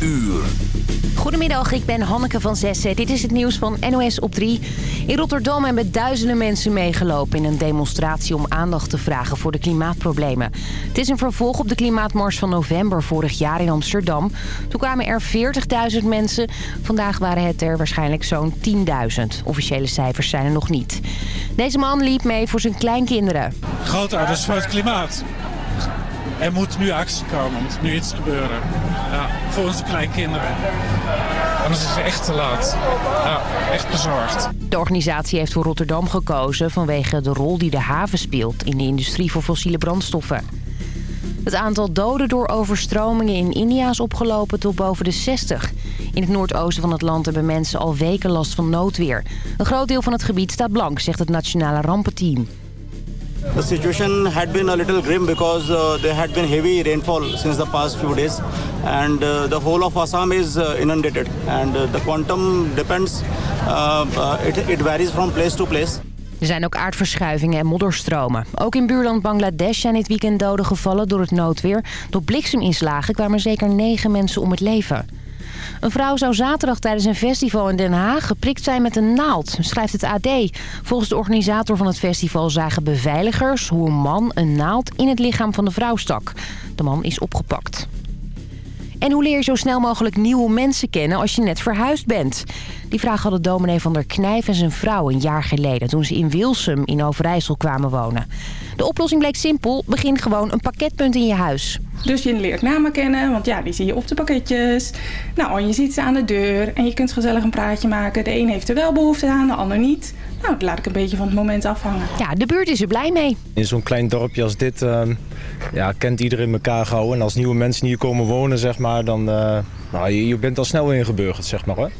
uur. Goedemiddag, ik ben Hanneke van Zessen. Dit is het nieuws van NOS op 3. In Rotterdam hebben duizenden mensen meegelopen in een demonstratie om aandacht te vragen voor de klimaatproblemen. Het is een vervolg op de klimaatmars van november vorig jaar in Amsterdam. Toen kwamen er 40.000 mensen. Vandaag waren het er waarschijnlijk zo'n 10.000. Officiële cijfers zijn er nog niet. Deze man liep mee voor zijn kleinkinderen. Grootouders voor het klimaat. Er moet nu actie komen, er moet nu iets gebeuren. Ja, voor onze kleinkinderen. Anders is het echt te laat. Ja, echt bezorgd. De organisatie heeft voor Rotterdam gekozen vanwege de rol die de haven speelt in de industrie voor fossiele brandstoffen. Het aantal doden door overstromingen in India is opgelopen tot boven de 60. In het noordoosten van het land hebben mensen al weken last van noodweer. Een groot deel van het gebied staat blank, zegt het nationale rampenteam. The situation had been a little grim because uh, there had been heavy rainfall since the past few days and uh, the whole of Assam is uh, inundated and uh, the quantum depends uh, uh, it, it varies from place to place. Er zijn ook aardverschuivingen en modderstromen. Ook in buurland Bangladesh zijn dit weekend doden gevallen door het noodweer. Door blikseminslagen kwamen zeker negen mensen om het leven. Een vrouw zou zaterdag tijdens een festival in Den Haag geprikt zijn met een naald, schrijft het AD. Volgens de organisator van het festival zagen beveiligers hoe een man een naald in het lichaam van de vrouw stak. De man is opgepakt. En hoe leer je zo snel mogelijk nieuwe mensen kennen als je net verhuisd bent? Die vraag hadden dominee van der Knijf en zijn vrouw een jaar geleden... toen ze in Wilsum in Overijssel kwamen wonen. De oplossing bleek simpel. Begin gewoon een pakketpunt in je huis. Dus je leert namen kennen, want ja, die zie je op de pakketjes. Nou, en je ziet ze aan de deur en je kunt gezellig een praatje maken. De een heeft er wel behoefte aan, de ander niet. Nou, dat laat ik een beetje van het moment afhangen. Ja, de buurt is er blij mee. In zo'n klein dorpje als dit uh, ja, kent iedereen elkaar gauw. En als nieuwe mensen hier komen wonen, zeg maar, dan uh, nou, je, je bent al snel ingeburgerd, zeg maar hoor.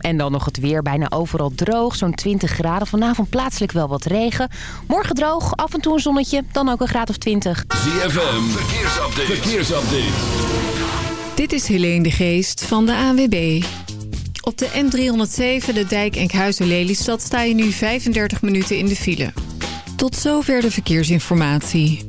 En dan nog het weer, bijna overal droog, zo'n 20 graden. Vanavond plaatselijk wel wat regen. Morgen droog, af en toe een zonnetje, dan ook een graad of 20. ZFM, verkeersupdate. verkeersupdate. Dit is Helene de Geest van de ANWB. Op de N307, de dijk Enkhuizen-Lelystad, sta je nu 35 minuten in de file. Tot zover de verkeersinformatie.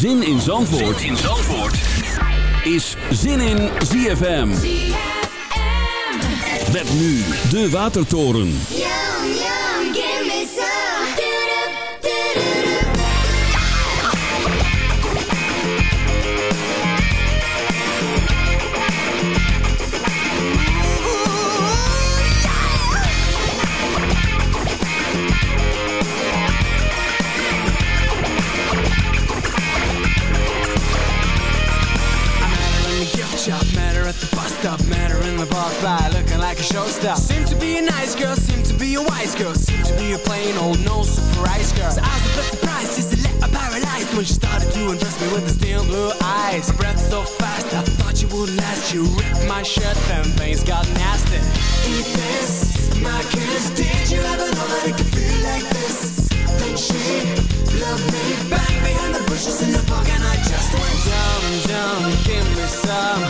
Zin in Zandvoort, zin in Zandvoort. is Zin in ZFM. ZFM. Met nu de Watertoren. Stop, met her in the bar by looking like a showstopper. Seemed to be a nice girl, seemed to be a wise girl, seemed to be a plain old no surprise girl. So I was a bit surprised just to let her paralyzed when she started to undress me with the steel blue eyes. Her breath so fast, I thought you would last. You ripped my shirt, then things got nasty. Eat this, my kiss. Did you ever know that it could feel like this? Then she loved me back behind the bushes in the park, and I just went dumb, dumb. Give me some.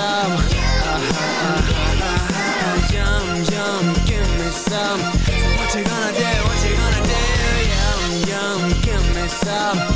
some. Uh-huh, uh-huh, uh-huh. Yum, yum, give me some. So what you gonna do? What you gonna do? Yum, yum, give me some.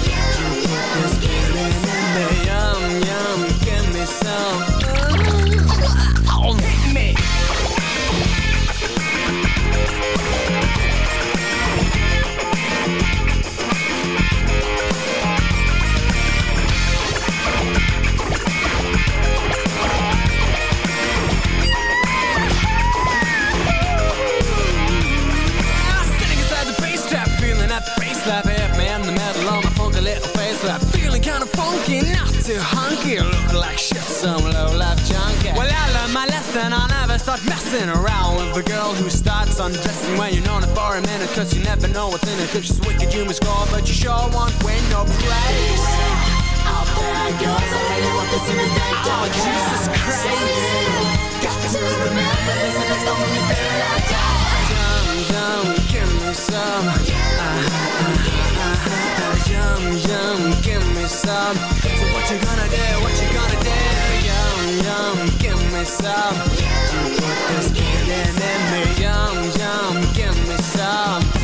Start messing around with a girl who starts undressing when you're known it for a minute, cause you never know what's in it. Cause she's wicked, you must score, but you sure won't win no praise. Out there goes, I really want this in the day. Oh, Jesus Christ. Got to remember this and it's the only thing I got. Yum, yum, give me some. Uh, uh, uh, uh, yum, yum, give me some. So what you gonna do? What you gonna do? Yum, give me some. This in me. Yum, yum, give me some.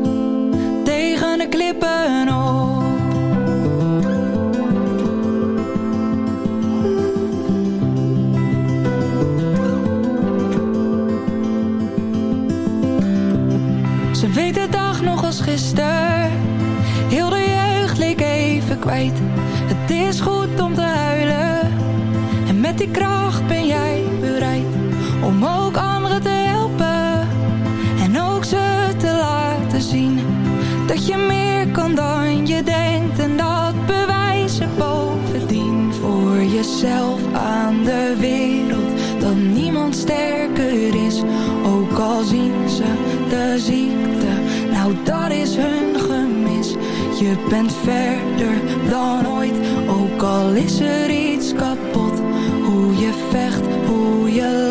Heel de jeugd leek even kwijt. Het is goed om te huilen. En met die kracht ben jij bereid om ook anderen te helpen. En ook ze te laten zien dat je meer kan dan je denkt. En dat bewijzen bovendien voor jezelf aan de Je bent verder dan ooit, ook al is er iets kapot. Hoe je vecht, hoe je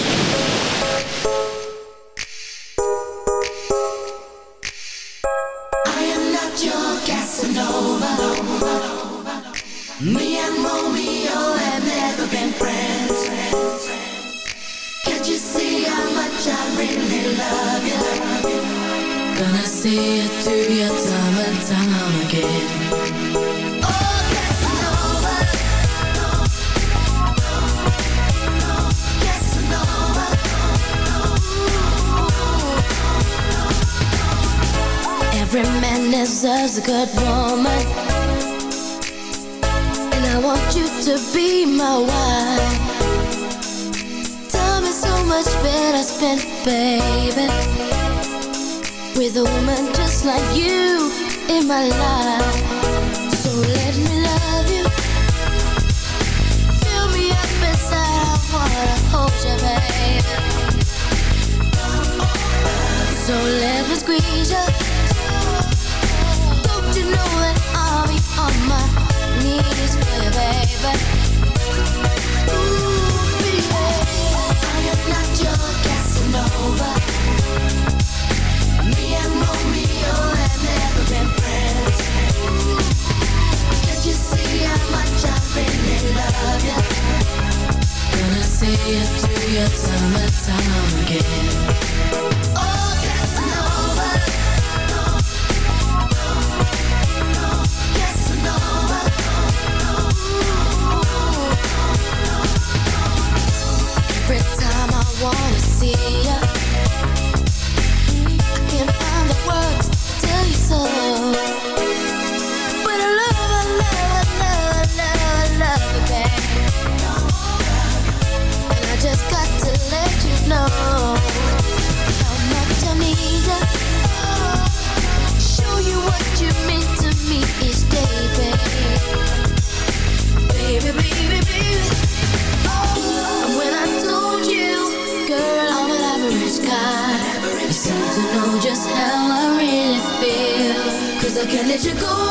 Squeeze you. Don't you know that I'll be on my knees for you, baby? Ooh, baby. I am not your Casanova. Me and Romeo have never been friends. Can't you see how much I really love you? Gonna see it through your time and time again. Go.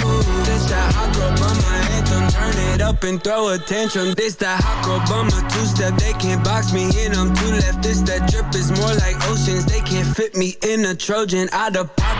This that girl bummer anthem. Turn it up and throw a tantrum. This that hot girl bummer two step. They can't box me in. I'm too left. This that drip is more like oceans. They can't fit me in a Trojan. Out of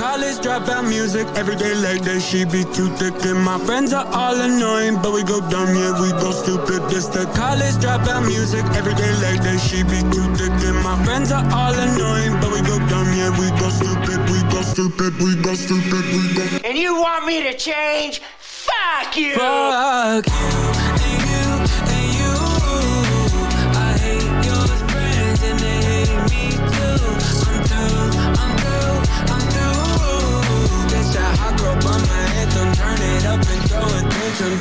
college dropout music. Everyday late day she be too thick and my friends are all annoying, but we go dumb yeah we go stupid. This the college dropout music. Everyday late day she be too thick and my friends are all annoying, but we go dumb yeah we go stupid. We go stupid. We go stupid. We go. And you want me to change? Fuck you! Fuck you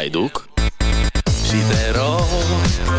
haiduc Și te rog,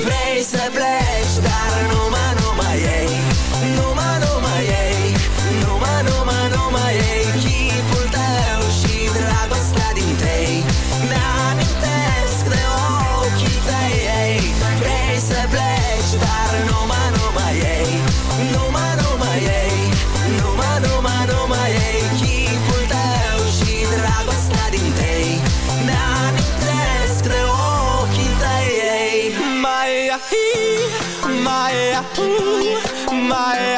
Vrij, bleek blijft staren Mijn...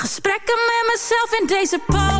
Gesprekken met mezelf in deze polo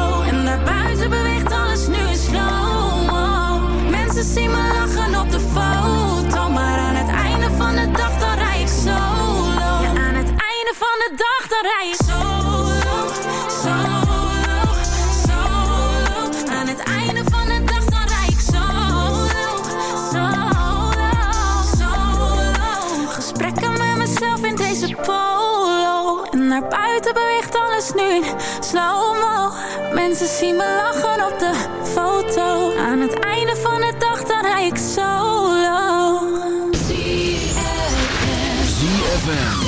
En daarbuiten beweegt alles nu in slow-mo. Mensen zien me lachen op de foto Maar aan het einde van de dag dan rij ik solo. Ja, aan het einde van de dag dan rij ik solo Solo, solo. Aan het einde van de dag dan rij ik solo Solo, solo. Gesprekken met mezelf in deze polo En naar buiten beweegt alles nu. In slow-mo Mensen zien me lachen op de foto. Aan het einde van de dag dan rij ik solo. ZFM.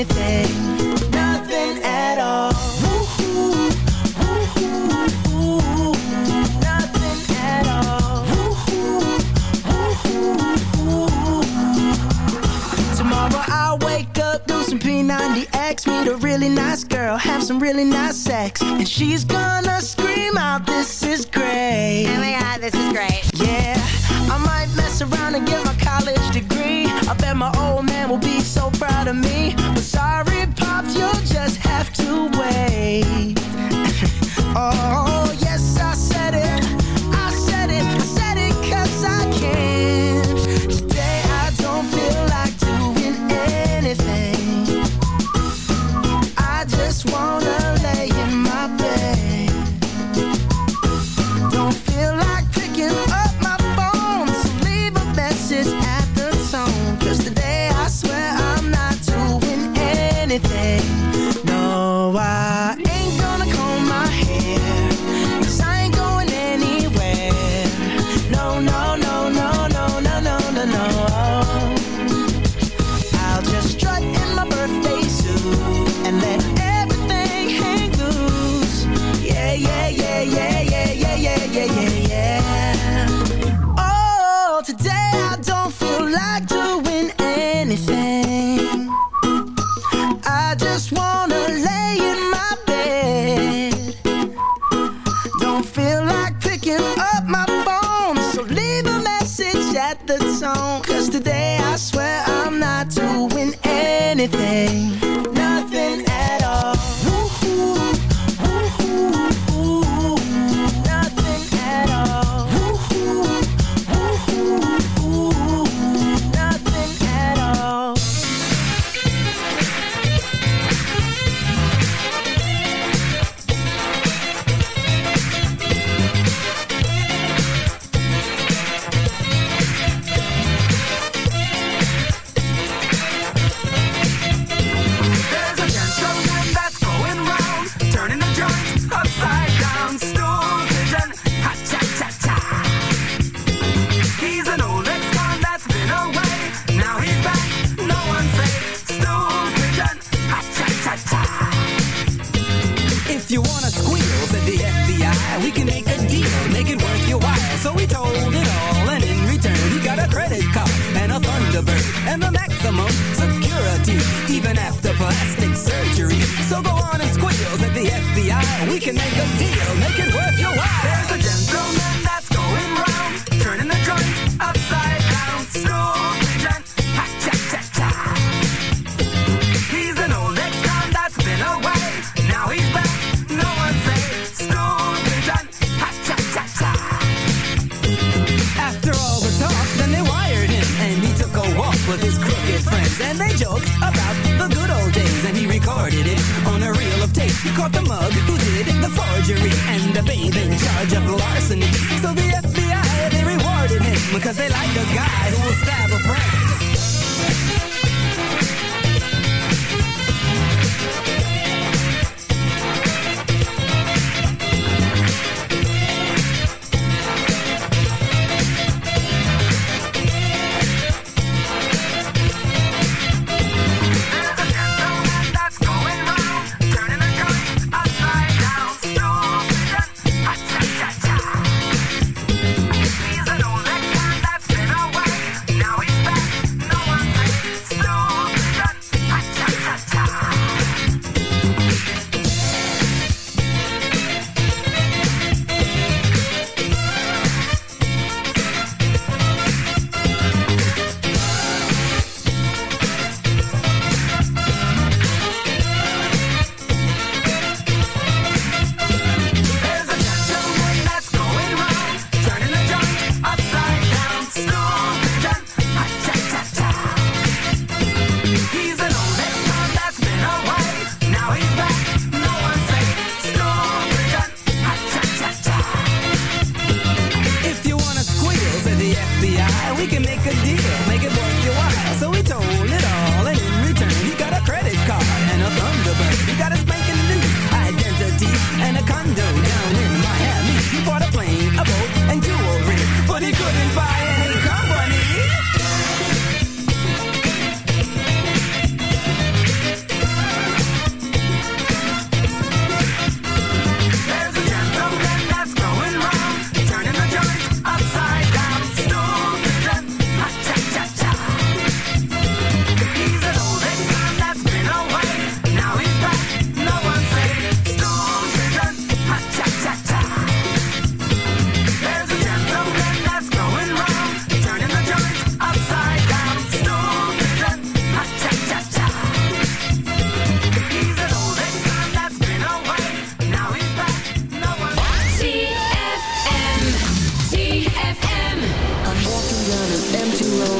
anything, nothing at all. Tomorrow I'll wake up, do some P90X, meet a really nice girl, have some really nice sex, and she's gonna scream out, "This is great!" Oh my god, this is great! Yeah, I might mess around and give. my my old man will be so proud of me. But sorry, Pops, you'll just have to wait.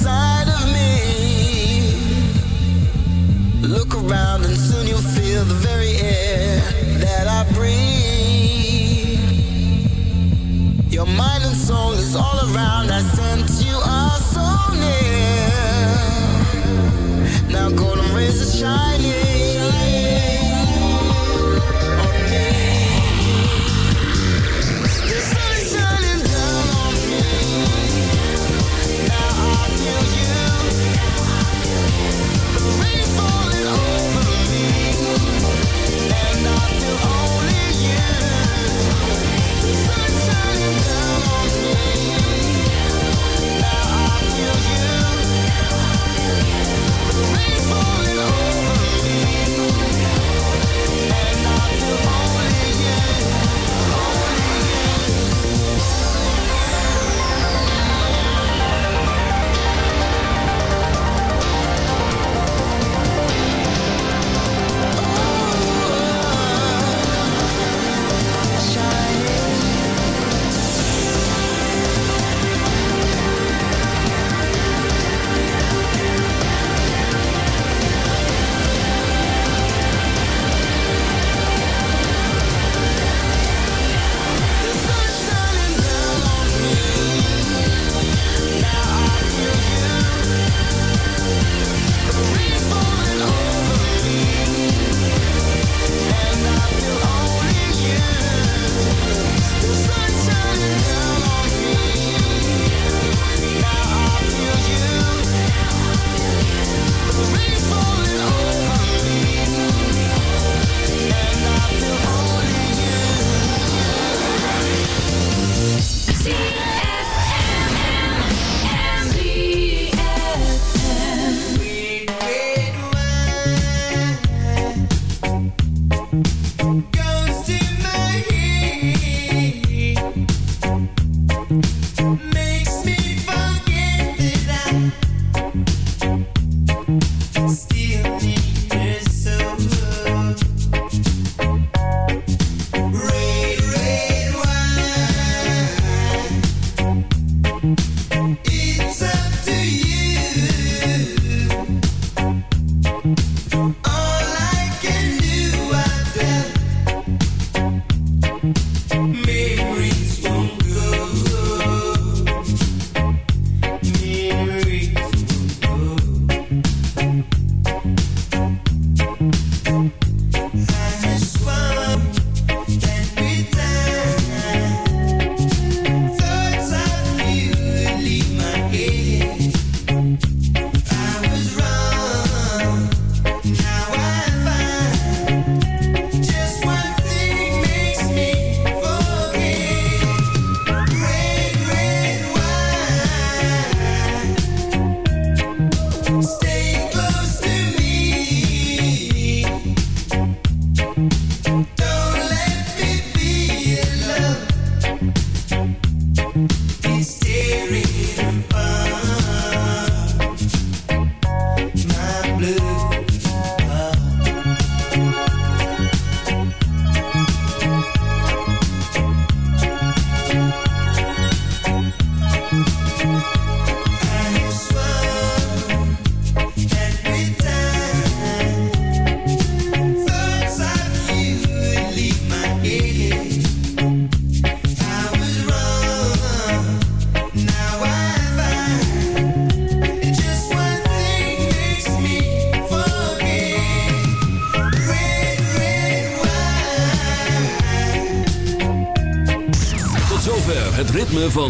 inside of me. Look around and soon you'll feel the very air that I breathe. Your mind and soul is all around. I sense you are so near. Now golden raise are shining.